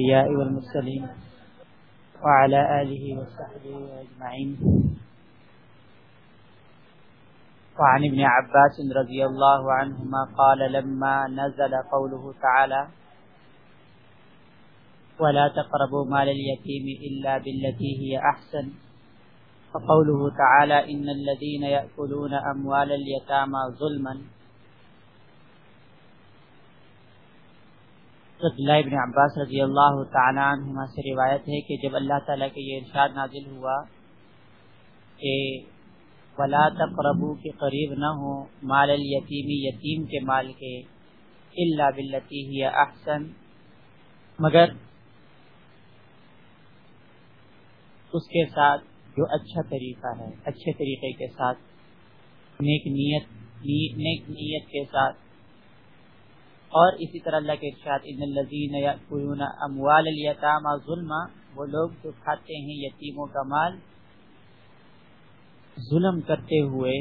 الأنبياء والمرسلين وعلى آله وصحبه أجمعين. وعن ابن عباس رضي الله عنهما قال لما نزل قوله تعالى ولا تقربوا مال اليتيم إلا بالتي هي أحسن. فقوله تعالى إن الذين يأكلون أموال اليتامى ظلما عبداللہ ابن عباس رضی اللہ تعالیٰ عنہما سے روایت ہے کہ جب اللہ تعالیٰ کے یہ ارشاد نازل ہوا کہ ولا تقربو کے قریب نہ ہو مال الیتیمی یتیم کے مال کے اللہ بلتی ہی احسن، مگر اس کے ساتھ جو اچھا طریقہ ہے، اچھے طریقے کے ساتھ، نیک نیت نیک نیت کے ساتھ اور اسی طرح اللہ کے ارشاد ان الذین یاکلون اموال الیتاما ظلما وہ لوگ جو کھاتے ہیں یتیموں کا مال، ظلم کرتے ہوئے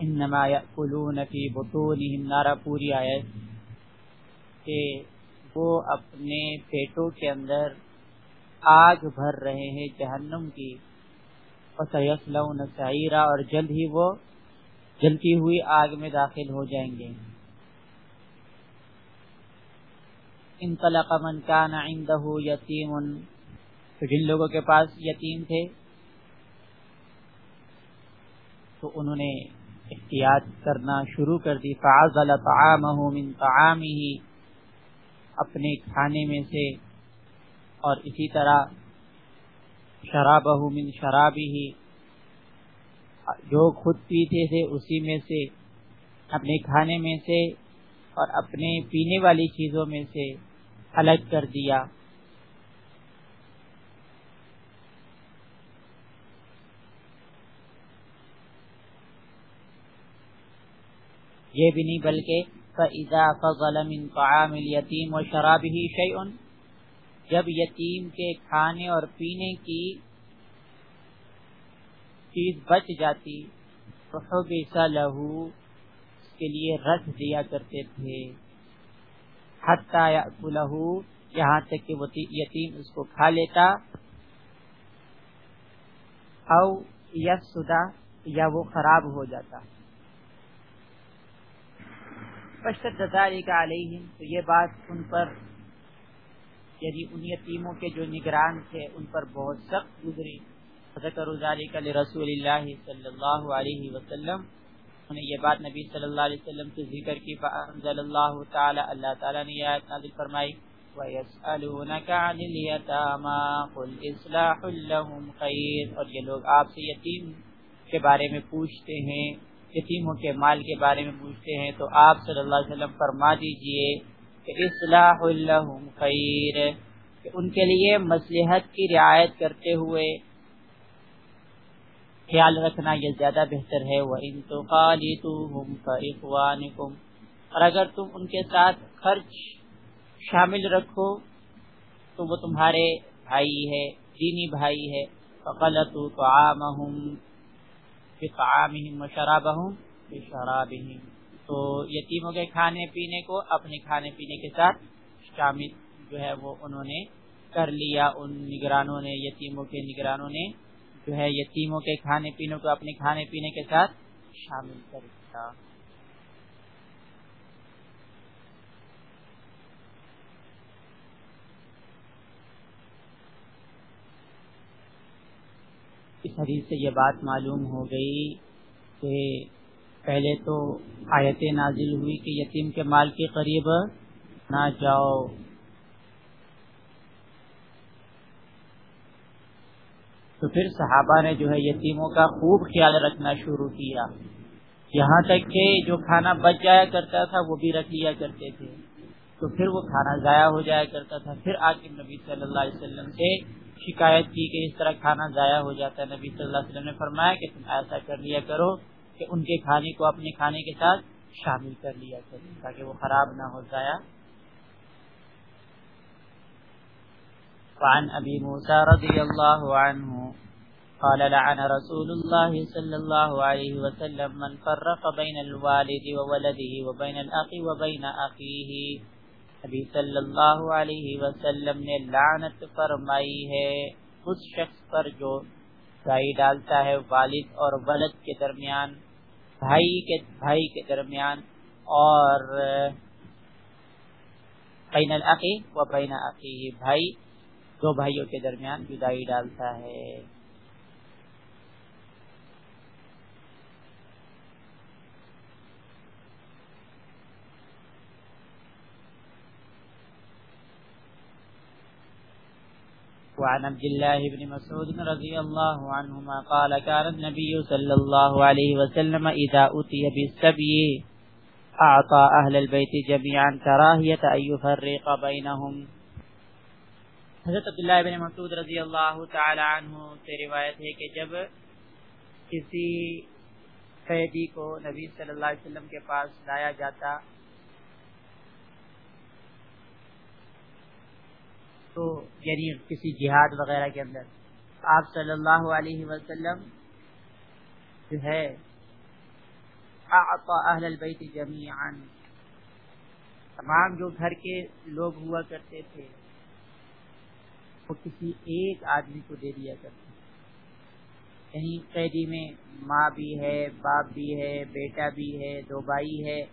انما یاکلون فی بطونہم نارا۔ پوری آیت کہ وہ اپنے پیٹوں کے اندر آگ بھر رہے ہیں جہنم کی۔ وسیصلون سعیرا اور جلد ہی وہ جلتی ہوئی آگ میں داخل ہو جائیں گے۔ انطلق من كان عنده یتیم. تو جن لوگوں کے پاس یتیم تھے، تو انہوں نے احتیاط کرنا شروع کر دی. فعزل طعامه من طعامه، اپنے کھانے میں سے اور اسی طرح شرابه من شرابه، جو خود پیتے تھے اسی میں سے، اپنے کھانے میں سے اور اپنے پینے والی چیزوں میں سے الگ کر دیا۔ یہ بھی نہیں بلکہ فَإِذَا فَضَلَ مِن طَعَامِ الْيَتِيمِ وَشَرَابِهِ شَيْءٌ، جب یتیم کے کھانے اور پینے کی چیز بچ جاتی تو فَحُبِسَ لَهُ کے لیے رکھ دیا کرتے تھے۔ حتیٰ یہاں تک کہ وہ یتیم اس کو کھا لیتا، او یسدا یا وہ خراب ہو جاتا۔ پشتاری کا علیہ تو یہ بات ان پر یعنی ان یتیموں کے جو نگران تھے، ان پر بہت سخت گزری۔ ذکر ذالک لرسول اللہ صلی اللہ علیہ وسلم۔ انہیں یہ بات نبی صلی اللہ علیہ وسلم سے ذکر کی، فانزل اللہ تعالی اللہ تعالی نے یہ آیت نازل فرمائی، وَيَسْأَلُونَكَ عَنِ الْيَتَامَا قُلْ إِصْلَاحٌ لَهُمْ خَيْرٌ۔ اور یہ لوگ آپ سے یتیم کے بارے میں پوچھتے ہیں، یتیموں کے مال کے بارے میں پوچھتے ہیں، تو آپ صلی اللہ علیہ وسلم فرما دیجیے کہ اصلاح لهم خیر کہ ان کے لیے مصلحت کی رعایت کرتے ہوئے خیال رکھنا یہ زیادہ بہتر ہے۔ وہ ان تو اور اگر تم ان کے ساتھ خرچ شامل رکھو، تو وہ تمہارے بھائی ہے، دینی بھائی ہے۔ غلط تو عام شراب ہوں شراب تو یتیموں کے کھانے پینے کو، اپنے کھانے پینے کے ساتھ شامل جو ہے وہ انہوں نے کر لیا۔ ان نگرانوں نے، یتیموں کے نگرانوں نے جو ہے یتیموں کے کھانے پینے کو اپنے کھانے پینے کے ساتھ شامل کر دیا اس حدیث سے یہ بات معلوم ہو گئی کہ پہلے تو آیت نازل ہوئی کہ یتیم کے مال کے قریب نہ جاؤ۔ تو پھر صحابہ نے جو ہے یتیموں کا خوب خیال رکھنا شروع کیا۔ یہاں تک کہ جو کھانا بچ جایا کرتا تھا وہ بھی رکھ لیا کرتے تھے۔ تو پھر وہ کھانا ضائع ہو جایا کرتا تھا۔ پھر آگے نبی صلی اللہ علیہ وسلم سے شکایت کی کہ اس طرح کھانا ضائع ہو جاتا ہے۔ نبی صلی اللہ علیہ وسلم نے فرمایا کہ تم ایسا کر لیا کرو کہ ان کے کھانے کو اپنے کھانے کے ساتھ شامل کر لیا کرو تاکہ وہ خراب نہ ہو، ضائع وعن ابي موسى رضي الله عنه قال لعن رسول الله صلى الله عليه وسلم من فرق بين الوالد وولده وبين الأخ وبين أخيه. نبی صلی اللہ علیہ وسلم نے لعنت فرمائی ہے. اس شخص پر جو رائی ڈالتا ہے والد اور ولد کے درمیان، بھائی کے بھائی کے درمیان اور بین العقی و بین عقی بھائی دو بھائیوں کے درمیان جدائی ڈالتا ہے۔ وعن عبد الله بن مسعود رضي الله عنهما قال، كان النبي صلى الله عليه وسلم إذا أتي بالسبي أعطى أهل البيت جميعا كراهية أن يفرق بينهم. حضرت عبداللہ بن مسعود رضی اللہ تعالی عنہ سے روایت ہے کہ جب کسی قیدی کو نبی صلی اللہ علیہ وسلم کے پاس لایا جاتا تو یعنی کسی جہاد وغیرہ کے اندر آپ صلی اللہ علیہ وسلم جو ہے اہل البیت جمیعا۔ تمام جو گھر کے لوگ ہوا کرتے تھے وہ کسی ایک آدمی کو دے دیا کرتے یعنی قیدی میں ماں بھی ہے، باپ بھی ہے، بیٹا بھی ہے، دو بھائی ہے،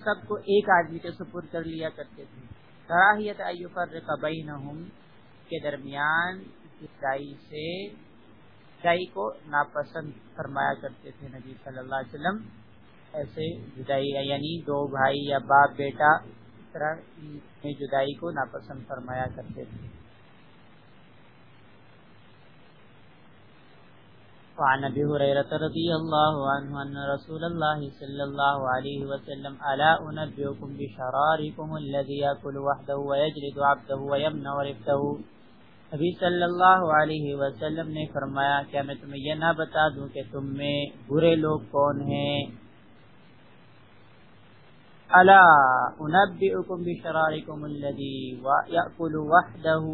سب کو ایک آدمی کے سپر کر لیا کرتے تھے۔ کراہیت ایفرق بینہم کے درمیان عیسائی سے عیسائی کو ناپسند فرمایا کرتے تھے نبی صلی اللہ علیہ وسلم۔ ایسے جدائی یعنی دو بھائی یا باپ بیٹا، اس طرح جدائی کو ناپسند فرمایا کرتے تھے۔ وعن ابي هريره رضي الله عنه ان رسول الله صلى الله عليه وسلم الا انبئكم بشراركم الذي ياكل وحده ويجلد عبده ويمنع رفته ابھی صلی اللہ علیہ وسلم نے فرمایا، کیا میں تمہیں یہ نہ بتا دوں کہ تم میں برے لوگ کون ہیں؟ الا انبئكم بشراركم الذي ياكل وحده؟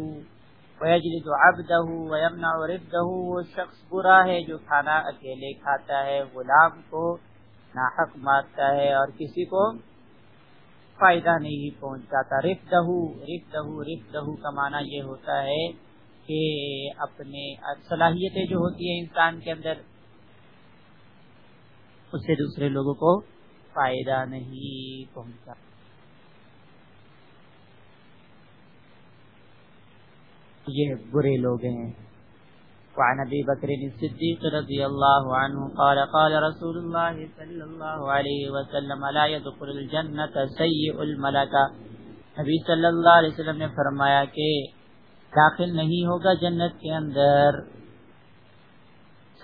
وَيَجْلِدُ عَبْدَهُ وَيَمْنَعُ رِبْدَهُ وہ شخص برا ہے جو کھانا اکیلے کھاتا ہے، غلام کو ناحق مارتا ہے اور کسی کو فائدہ نہیں پہنچاتا۔ رفدہ رفدہ رفدہ کا معنی یہ ہوتا ہے کہ اپنے صلاحیتیں جو ہوتی ہیں انسان کے اندر، اس سے دوسرے لوگوں کو فائدہ نہیں پہنچتا یہ برے لوگ ہیں۔ وعن ابي بكر الصديق رضي الله عنه قال قال رسول الله صلى الله عليه وسلم، لا يدخل الجنة سيء الملكة نبی صلی اللہ علیہ وسلم نے فرمایا کہ داخل نہیں ہوگا جنت کے اندر۔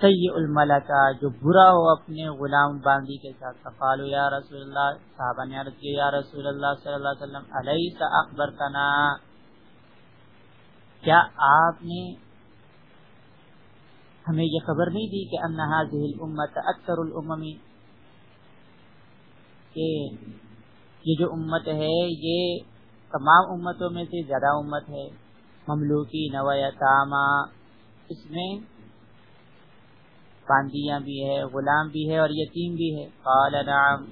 سیء الملکہ، جو برا ہو اپنے غلام باندی کے ساتھ۔ فقالو یا رسول اللہ، صحابہ نے عرض کیا، یا رسول اللہ صلی اللہ علیہ وسلم علیہ اخبرتنا؟ کیا آپ نے ہمیں یہ خبر نہیں دی کہ انہا ذہل امت اکثر العممی کہ یہ جو امت ہے، یہ تمام امتوں میں سے زیادہ امت ہے مملوکی نویتاما اس میں باندیاں بھی ہے، غلام بھی ہے اور یتیم بھی ہے۔ قال نعم۔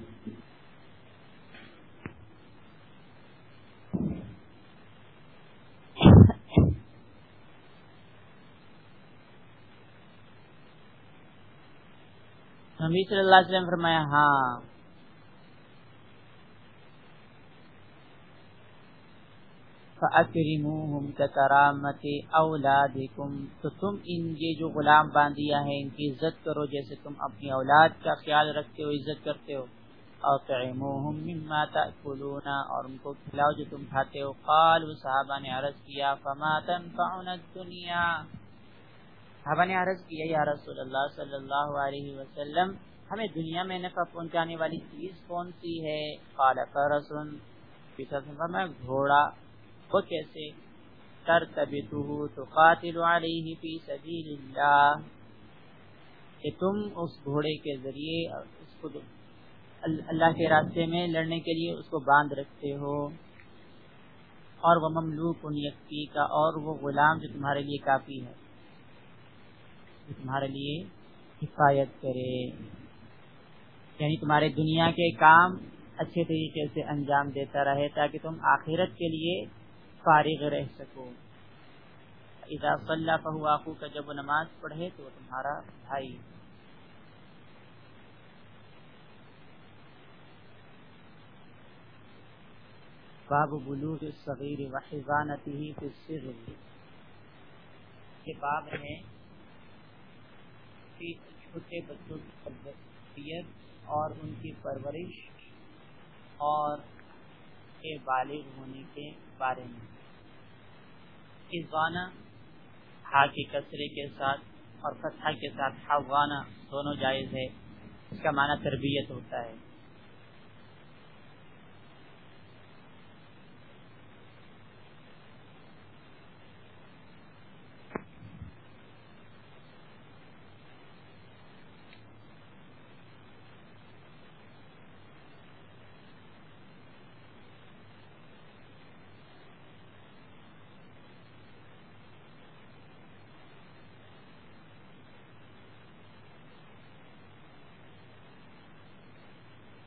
نبی صلی اللہ علیہ وسلم فرمایا ہاں۔ فَأَكْرِمُوهُمْ كَتَرَامَةِ أَوْلَادِكُمْ۔ تو تم ان یہ جو غلام باندیا ہے، ان کی عزت کرو، جیسے تم اپنی اولاد کا خیال رکھتے ہو، عزت کرتے ہو۔ اطعموهم مما تأكلون۔ اور ان کو کھلاؤ جو تم کھاتے ہو۔ قال صحابہ نے عرض کیا، فما تنفعنا الدنیا صحابہ نے عرض کیا، یا رسول اللہ صلی اللہ علیہ وسلم، ہمیں دنیا میں نفع پہنچانے والی چیز کون سی ہے؟ قال فرسن میں گھوڑا. وہ کیسے؟ ترتبطه تقاتل علیہ فی سبیل اللہ. کہ تم اس گھوڑے کے ذریعے اس کو اللہ کے راستے میں لڑنے کے لیے اس کو باندھ رکھتے ہو. اور وہ مملوک ان یقی کا، اور وہ غلام جو تمہارے لیے کافی ہے. تمہارے لیے حفاظت کرے۔ یعنی تمہارے دنیا کے کام اچھے طریقے سے انجام دیتا رہے تاکہ تم آخرت کے لیے فارغ رہ سکو۔ اذا صلی فہو کا جب وہ نماز پڑھے تو وہ تمہارا بھائی۔ باب بلوغ الصغیر و حضانته فی الصغر یہ باب کی چھوٹے بچوں کی تربیت اور ان کی پرورش اور کے بالغ ہونے کے بارے میں۔ ازوانہ ہا کے کسرے کے ساتھ اور فتح کے ساتھ ہاں حوانہ دونوں جائز ہے۔ اس کا معنی تربیت ہوتا ہے۔